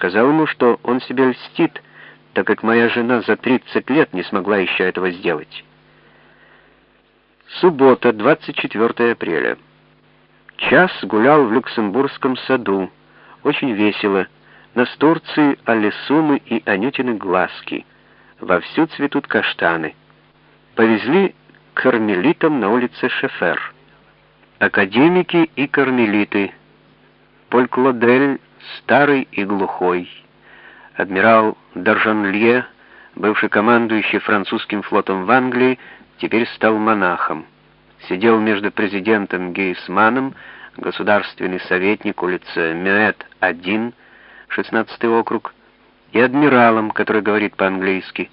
Сказал ему, что он себе льстит, так как моя жена за 30 лет не смогла еще этого сделать. Суббота, 24 апреля. Час гулял в Люксембургском саду. Очень весело. Настурции, алисумы и анютины глазки. Вовсю цветут каштаны. Повезли к кармелитам на улице Шефер. Академики и кармелиты. Поль Клодель старый и глухой. Адмирал Д'Аржанлье, бывший командующий французским флотом в Англии, теперь стал монахом. Сидел между президентом Гейсманом, государственный советник улица Мюэт-1, 16 округ, и адмиралом, который говорит по-английски.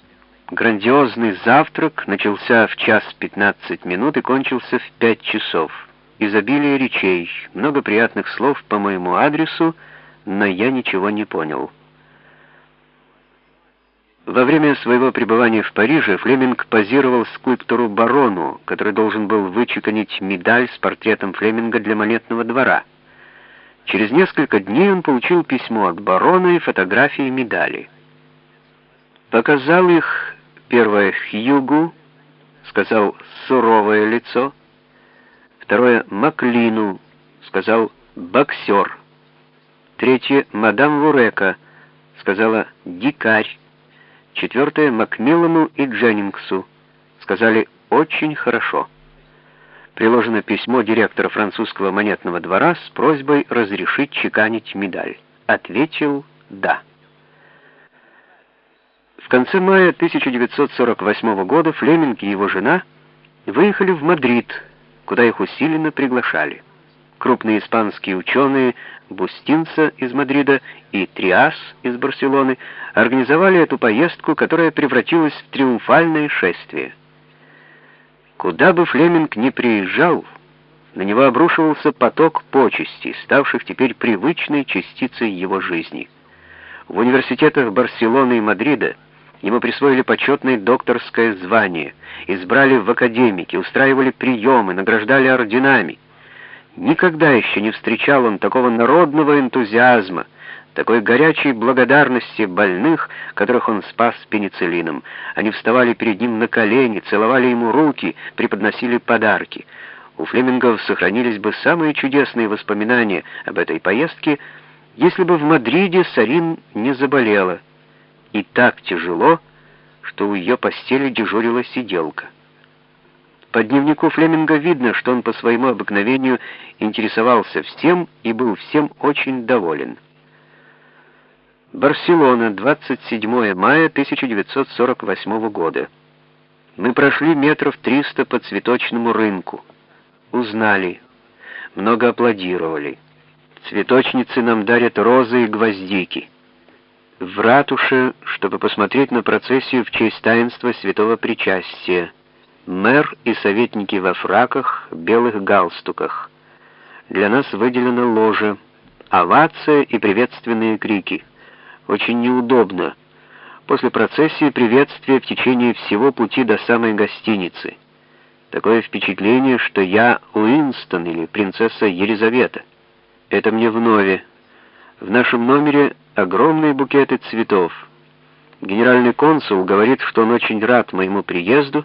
Грандиозный завтрак начался в час 15 минут и кончился в 5 часов. Изобилие речей, много приятных слов по моему адресу, но я ничего не понял. Во время своего пребывания в Париже Флеминг позировал скульптору Барону, который должен был вычеканить медаль с портретом Флеминга для монетного двора. Через несколько дней он получил письмо от барона и фотографии медали. Показал их первое Хьюгу, сказал «суровое лицо», второе Маклину, сказал «боксер», третье мадам Вурека, сказала «дикарь», Четвертое — Макмиллану и Дженнингсу. Сказали «очень хорошо». Приложено письмо директора французского монетного двора с просьбой разрешить чеканить медаль. Ответил «да». В конце мая 1948 года Флеминг и его жена выехали в Мадрид, куда их усиленно приглашали крупные испанские ученые Бустинца из Мадрида и Триас из Барселоны организовали эту поездку, которая превратилась в триумфальное шествие. Куда бы Флеминг ни приезжал, на него обрушивался поток почестей, ставших теперь привычной частицей его жизни. В университетах Барселоны и Мадрида ему присвоили почетное докторское звание, избрали в академики, устраивали приемы, награждали орденами. Никогда еще не встречал он такого народного энтузиазма, такой горячей благодарности больных, которых он спас пенициллином. Они вставали перед ним на колени, целовали ему руки, преподносили подарки. У Флемингов сохранились бы самые чудесные воспоминания об этой поездке, если бы в Мадриде Сарин не заболела. И так тяжело, что у ее постели дежурила сиделка. По дневнику Флеминга видно, что он по своему обыкновению интересовался всем и был всем очень доволен. Барселона, 27 мая 1948 года. Мы прошли метров 300 по цветочному рынку. Узнали. Много аплодировали. Цветочницы нам дарят розы и гвоздики. В ратуше, чтобы посмотреть на процессию в честь таинства святого причастия мэр и советники во фраках, белых галстуках. Для нас выделено ложе, овация и приветственные крики. Очень неудобно. После процессии приветствие в течение всего пути до самой гостиницы. Такое впечатление, что я Уинстон или принцесса Елизавета. Это мне вновь. В нашем номере огромные букеты цветов. Генеральный консул говорит, что он очень рад моему приезду,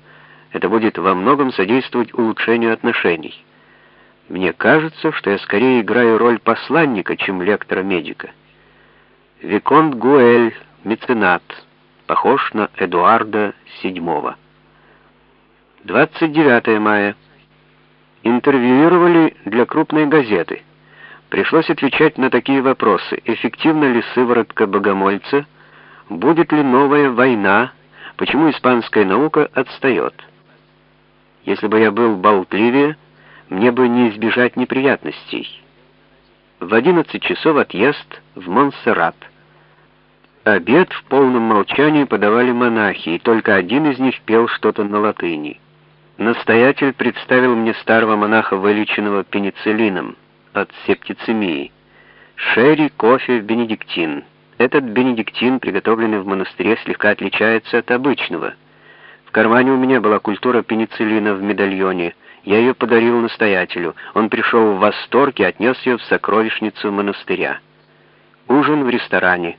это будет во многом содействовать улучшению отношений. Мне кажется, что я скорее играю роль посланника, чем лектора-медика. Виконт Гуэль, меценат, похож на Эдуарда VII. 29 мая. Интервьюировали для крупной газеты. Пришлось отвечать на такие вопросы. Эффективна ли сыворотка богомольца? Будет ли новая война? Почему испанская наука отстает? Если бы я был болтливее, мне бы не избежать неприятностей. В 11 часов отъезд в Монсеррат. Обед в полном молчании подавали монахи, и только один из них пел что-то на латыни. Настоятель представил мне старого монаха, вылеченного пенициллином от септицемии. Шерри, кофе, бенедиктин. Этот бенедиктин, приготовленный в монастыре, слегка отличается от обычного — кармане у меня была культура пенициллина в медальоне. Я ее подарил настоятелю. Он пришел в восторг и отнес ее в сокровищницу монастыря. Ужин в ресторане.